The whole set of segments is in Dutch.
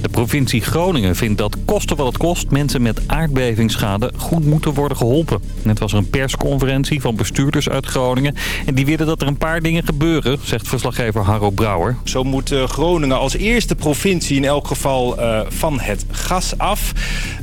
De provincie Groningen vindt dat kosten wat het kost... mensen met aardbevingsschade goed moeten worden geholpen. Net was er een persconferentie van bestuurders uit Groningen... en die willen dat er een paar dingen gebeuren, zegt verslaggever Harro Brouwer. Zo moet eh, Groningen als eerste provincie in elk geval uh, van het gas af.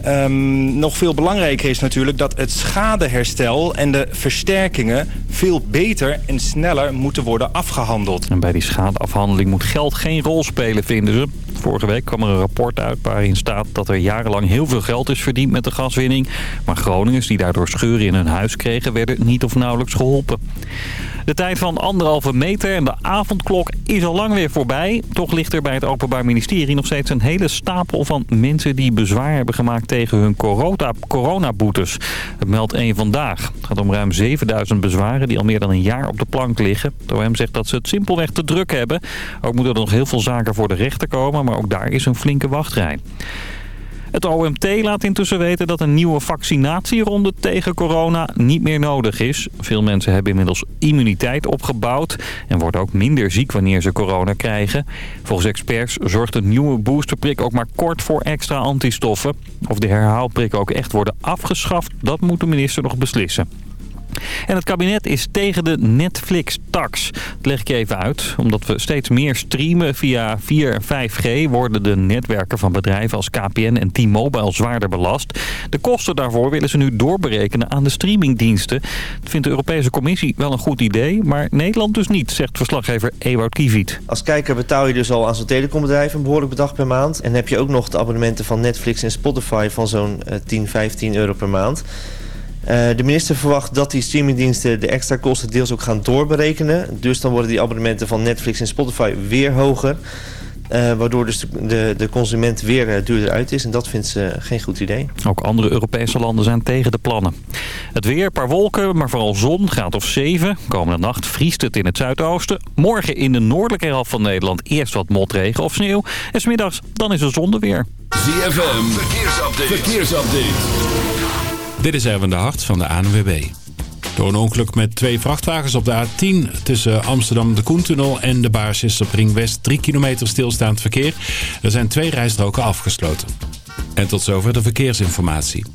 Um, nog veel belangrijker is natuurlijk dat het schadeherstel en de versterkingen... veel beter en sneller moeten worden afgehandeld. En bij die schadeafhandeling moet geld geen rol spelen, vinden ze. Vorige week kwam er een rapport uit waarin staat dat er jarenlang heel veel geld is verdiend met de gaswinning. Maar Groningers die daardoor scheuren in hun huis kregen werden niet of nauwelijks geholpen. De tijd van anderhalve meter en de avondklok is al lang weer voorbij. Toch ligt er bij het Openbaar Ministerie nog steeds een hele stapel van mensen die bezwaar hebben gemaakt tegen hun coronaboetes. Het meldt één vandaag. Het gaat om ruim 7000 bezwaren die al meer dan een jaar op de plank liggen. De OM zegt dat ze het simpelweg te druk hebben. Ook moeten er nog heel veel zaken voor de rechter komen, maar ook daar is een wachtrij. Het OMT laat intussen weten dat een nieuwe vaccinatieronde tegen corona niet meer nodig is. Veel mensen hebben inmiddels immuniteit opgebouwd en worden ook minder ziek wanneer ze corona krijgen. Volgens experts zorgt een nieuwe boosterprik ook maar kort voor extra antistoffen. Of de herhaalprikken ook echt worden afgeschaft, dat moet de minister nog beslissen. En het kabinet is tegen de Netflix-tax. Dat leg ik even uit. Omdat we steeds meer streamen via 4 en 5G... worden de netwerken van bedrijven als KPN en T-Mobile zwaarder belast. De kosten daarvoor willen ze nu doorberekenen aan de streamingdiensten. Dat vindt de Europese Commissie wel een goed idee... maar Nederland dus niet, zegt verslaggever Ewout Kieviet. Als kijker betaal je dus al aan zo'n telecombedrijf... een behoorlijk bedrag per maand. En heb je ook nog de abonnementen van Netflix en Spotify... van zo'n 10, 15 euro per maand... Uh, de minister verwacht dat die streamingdiensten de extra kosten deels ook gaan doorberekenen. Dus dan worden die abonnementen van Netflix en Spotify weer hoger. Uh, waardoor dus de, de consument weer uh, duurder uit is. En dat vindt ze geen goed idee. Ook andere Europese landen zijn tegen de plannen. Het weer, paar wolken, maar vooral zon, graad of 7. Komende nacht vriest het in het zuidoosten. Morgen in de noordelijke helft van Nederland eerst wat motregen of sneeuw. En smiddags dan is er zon er weer. ZFM, verkeersupdate. verkeersupdate. Dit is Erwin de Hart van de ANWB. Door een ongeluk met twee vrachtwagens op de A10 tussen Amsterdam de Koentunnel en de Baarsjes op Ring West 3 kilometer stilstaand verkeer. Er zijn twee rijstroken afgesloten. En tot zover de verkeersinformatie.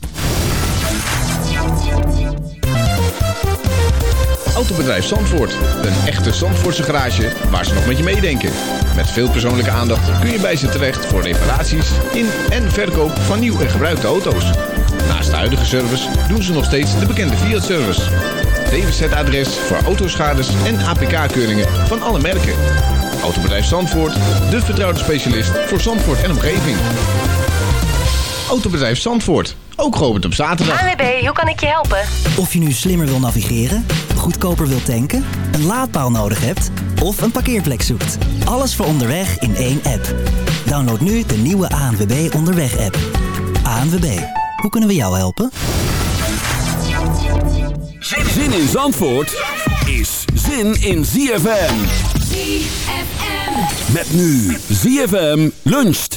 Autobedrijf Zandvoort. Een echte Zandvoortse garage waar ze nog met je meedenken. Met veel persoonlijke aandacht kun je bij ze terecht voor reparaties in en verkoop van nieuw en gebruikte auto's. Naast de huidige service doen ze nog steeds de bekende Fiat-service. DWZ-adres voor autoschades en APK-keuringen van alle merken. Autobedrijf Zandvoort, de vertrouwde specialist voor Zandvoort en omgeving. Autobedrijf Zandvoort, ook geopend op zaterdag. ANWB, hoe kan ik je helpen? Of je nu slimmer wil navigeren, goedkoper wil tanken, een laadpaal nodig hebt of een parkeerplek zoekt. Alles voor onderweg in één app. Download nu de nieuwe ANWB Onderweg-app. ANWB hoe kunnen we jou helpen? Zin in Zandvoort is zin in ZFM. ZFM. Met nu ZFM luncht.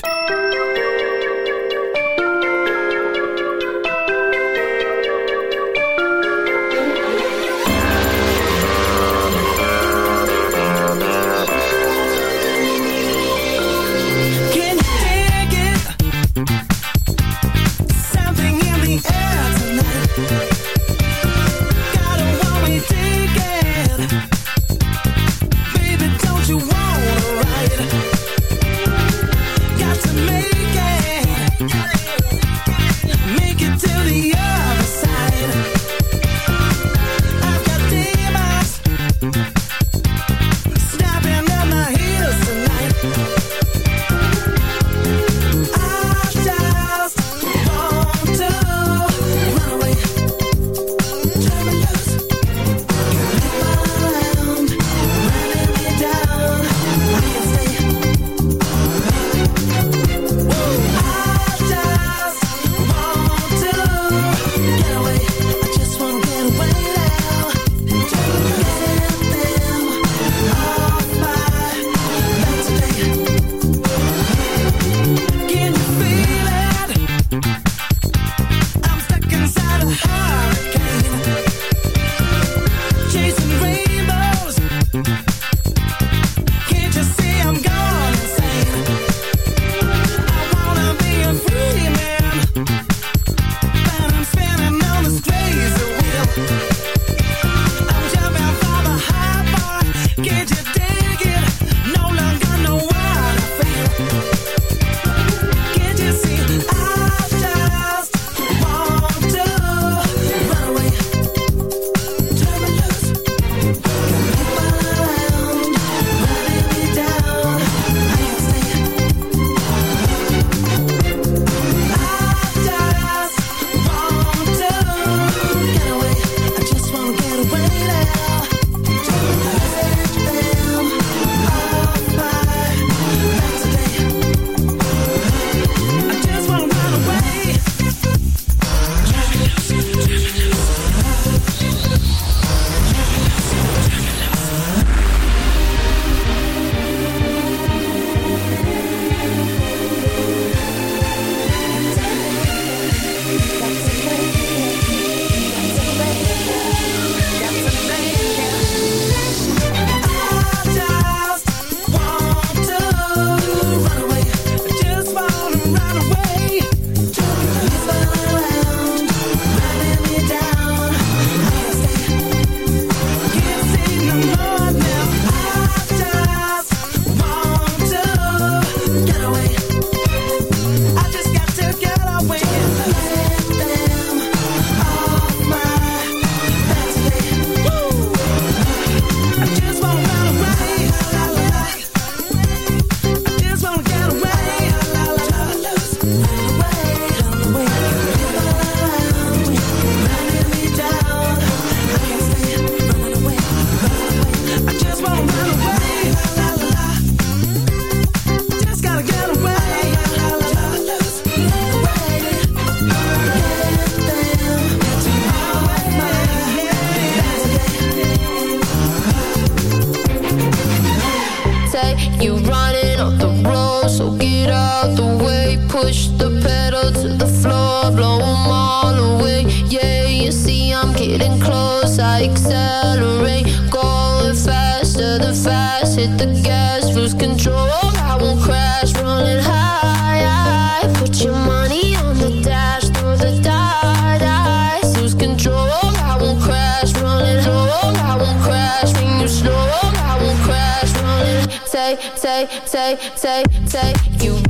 hit the gas, lose control. I won't crash, Running high. I Put your money on the dash, throw the dice. Lose control. I won't crash, Running low. I won't crash, when slow. I won't crash. Take, take, take, take, take you.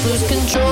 lose control.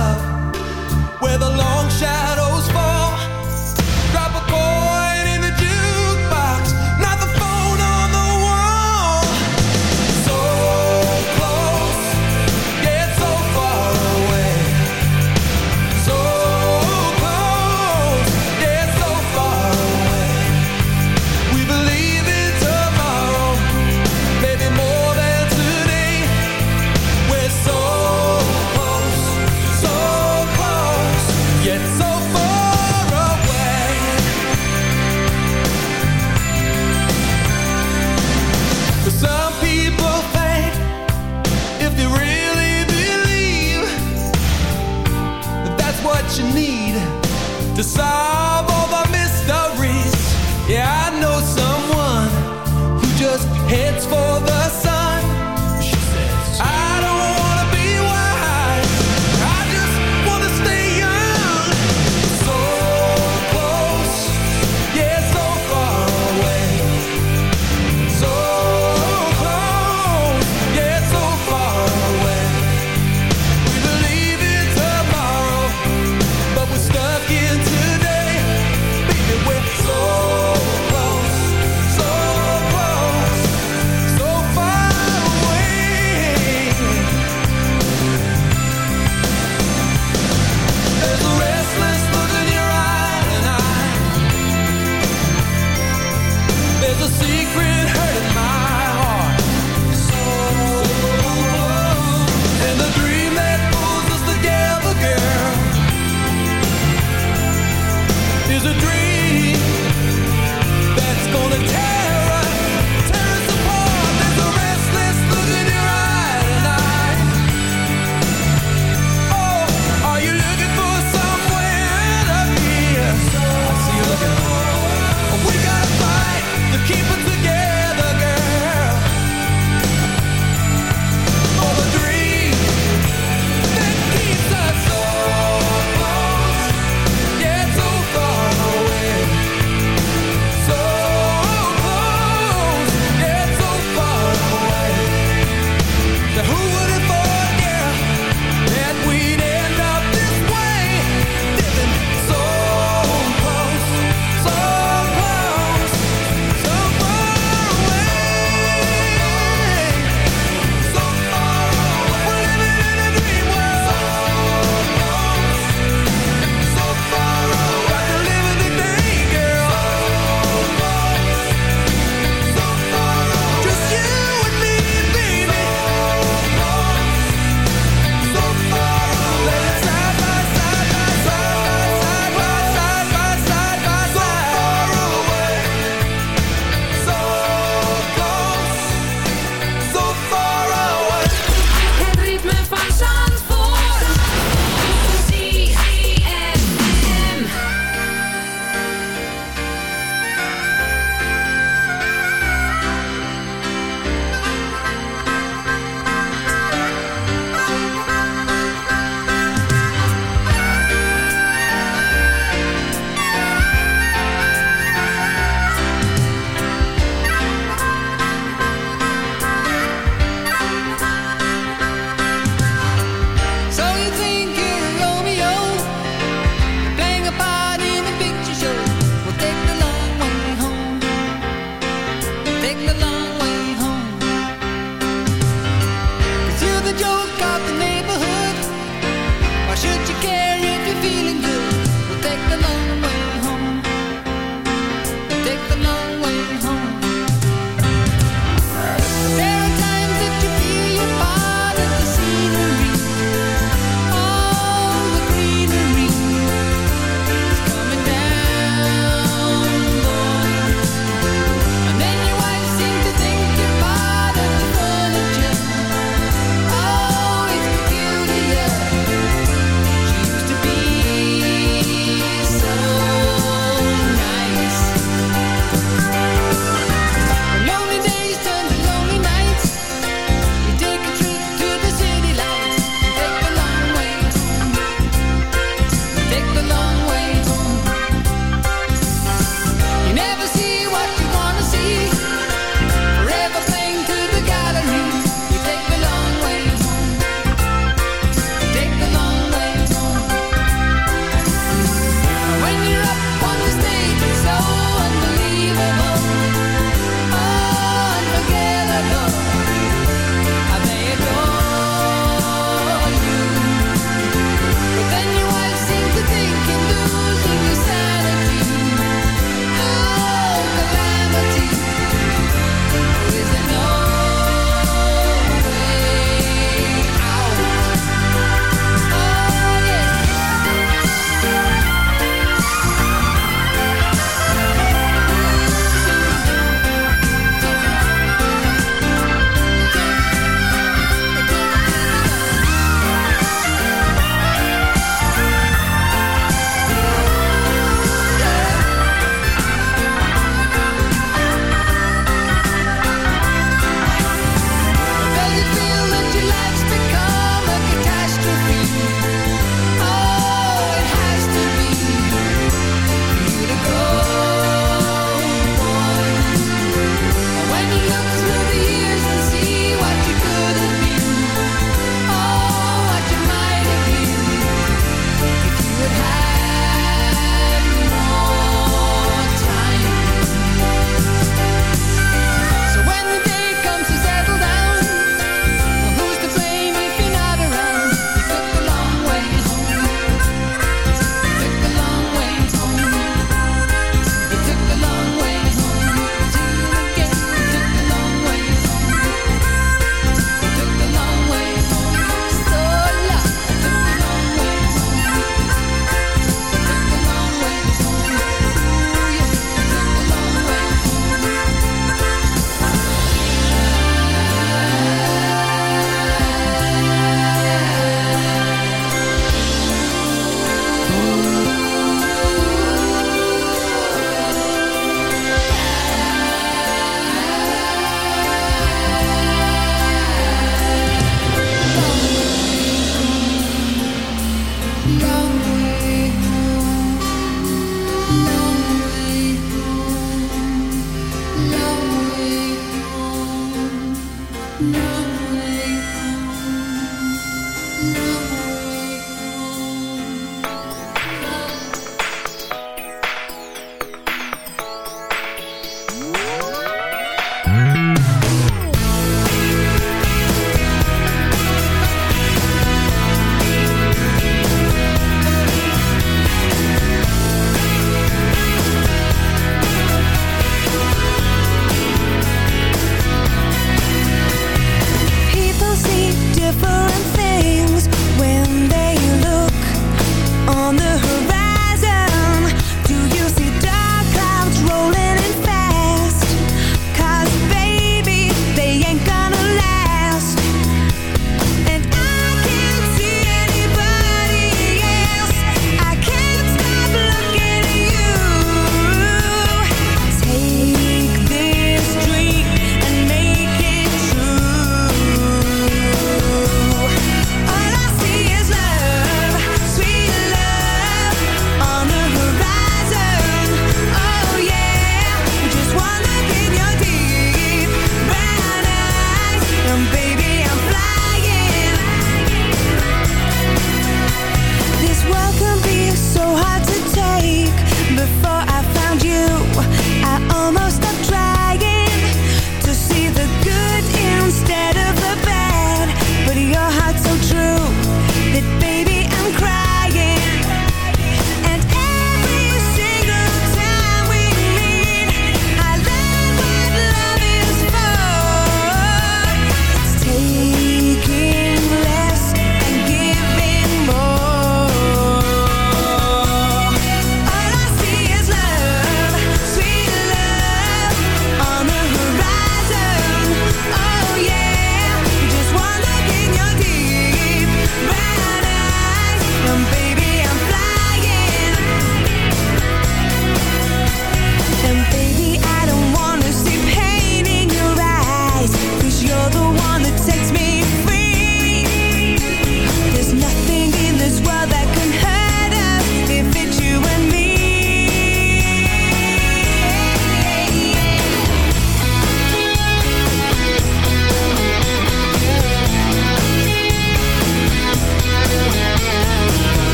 the long shadow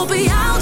op jou.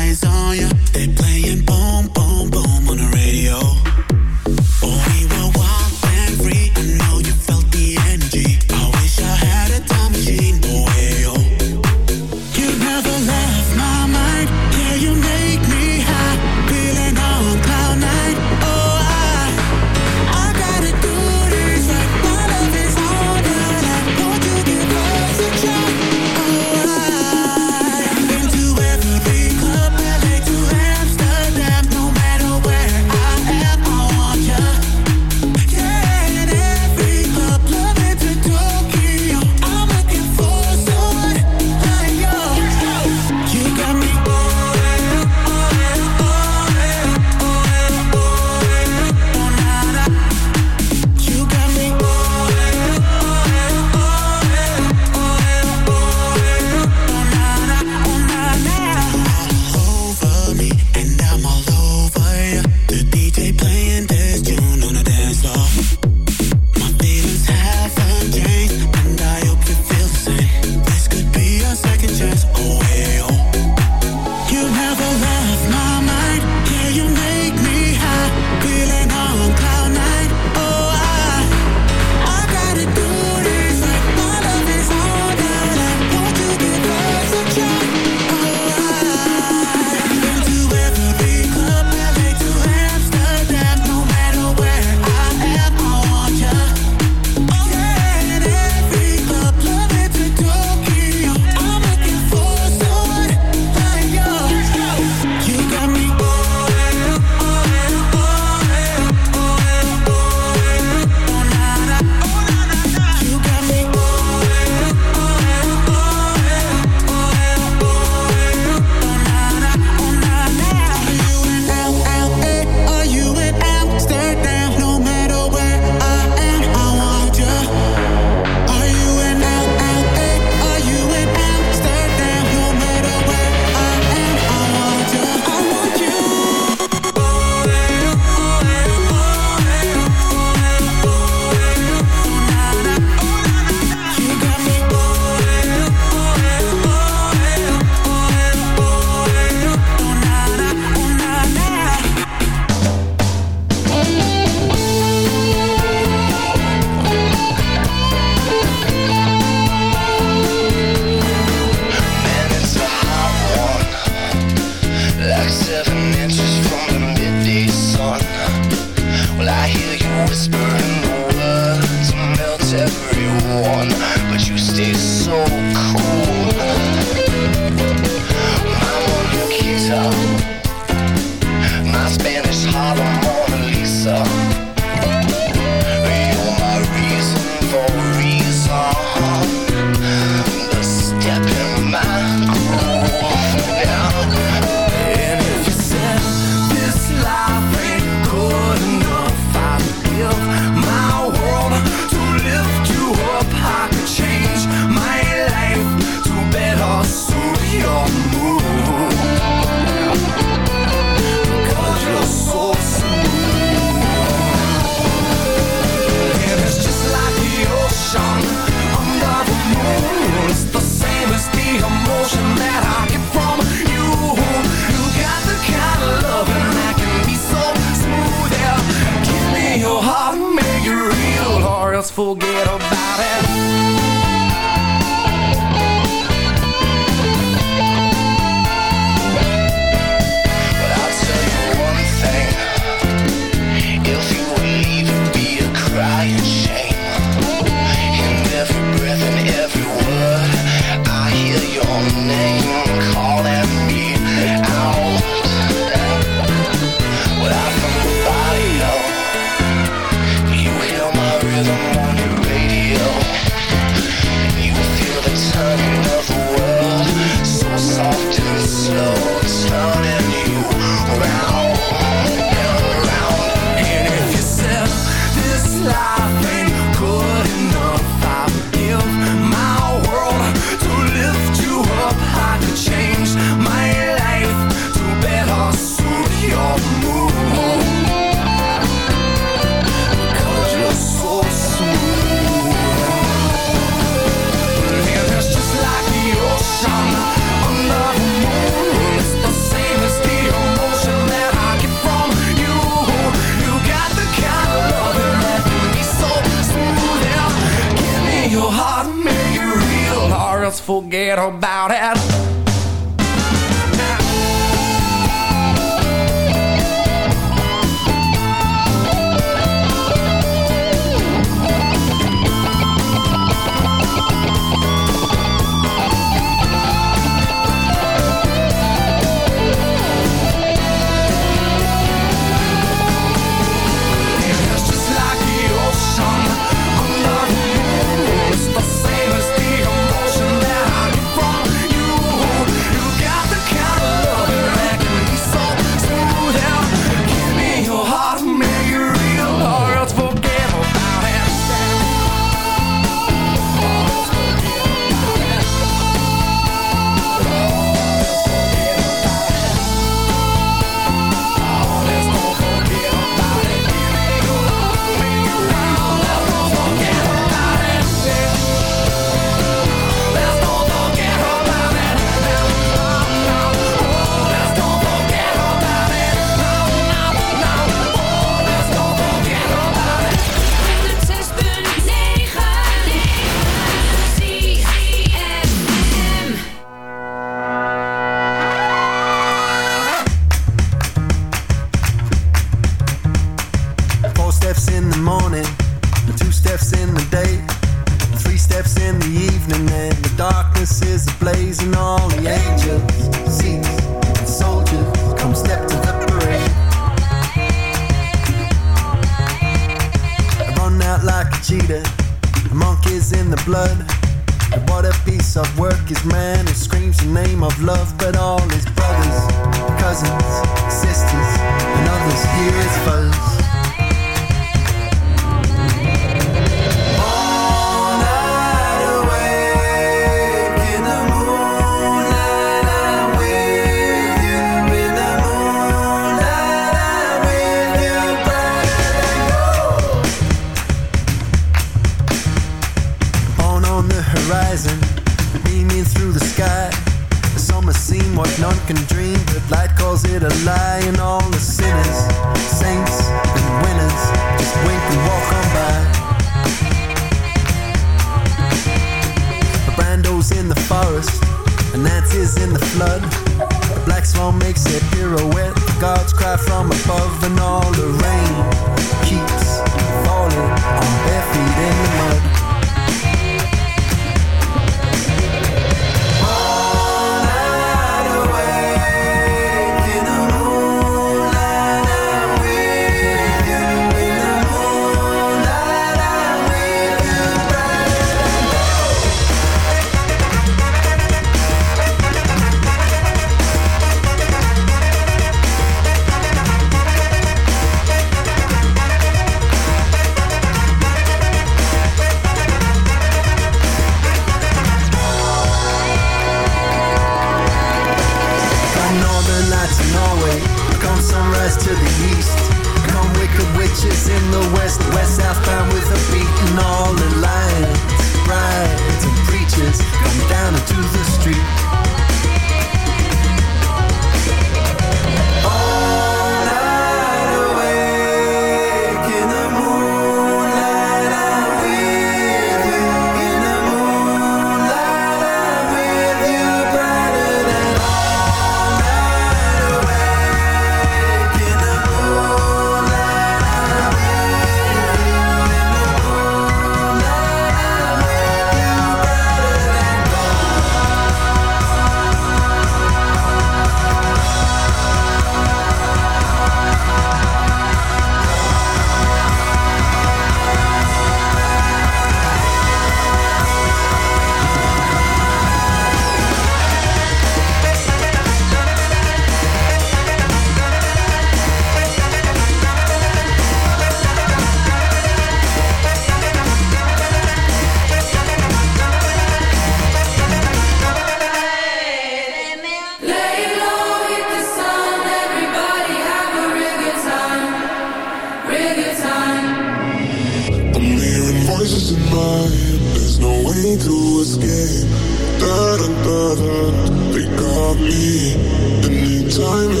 anytime.